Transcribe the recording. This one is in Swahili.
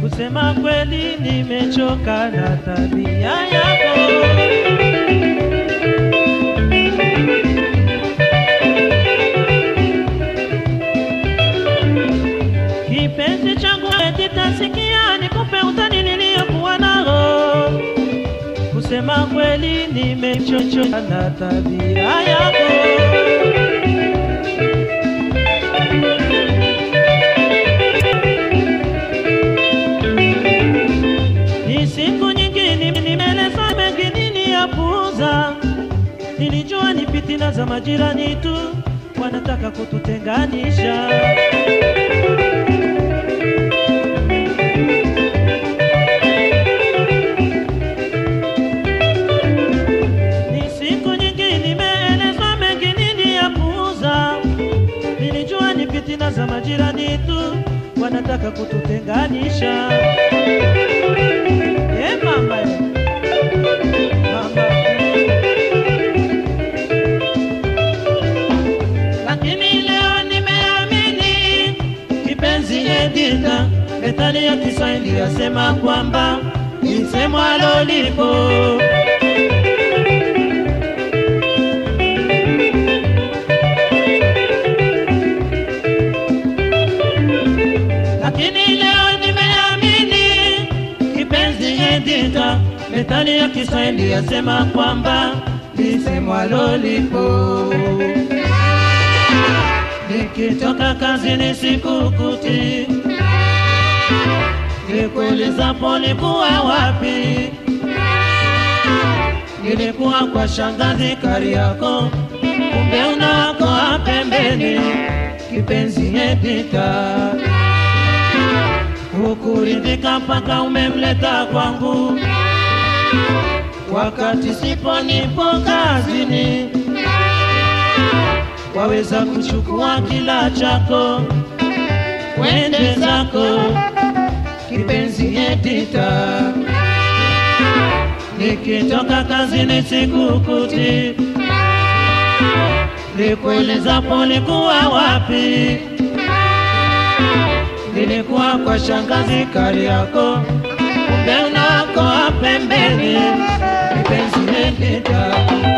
Kusema kweli nimechoka na tabia yako. Kusema kweli nimechochoka na tabia yako. Ni siku nyingi nimeleza mengi niliyapuuza. Nilijua ni fitina za majirani tu wanataka kututenganisha. Wanataka kututenganisha. Eh, mama. Mama. Lakini leo nimeamini kipenzi Edita, methali ya yasema kwamba lisemwalo lipo. Methali ya Kiswahili yasema kwamba lisemwalo lipo. Nikitoka kazini sikukuti, nikuulizapo nikuwa wapi, nilikuwa kwa shangazi Kariako, kumbe una unakoa pembeni, kipenzi Edita hukuridhika mpaka umemleta kwangu, wakati sipo nipo kazini, waweza kuchukua kila chako wende zako, kipenzi Edita. Nikitoka kazini sikukuti, nikuulizapo nikuwa wapi nilikuwa kwa shangazi Kariako, kumbe América.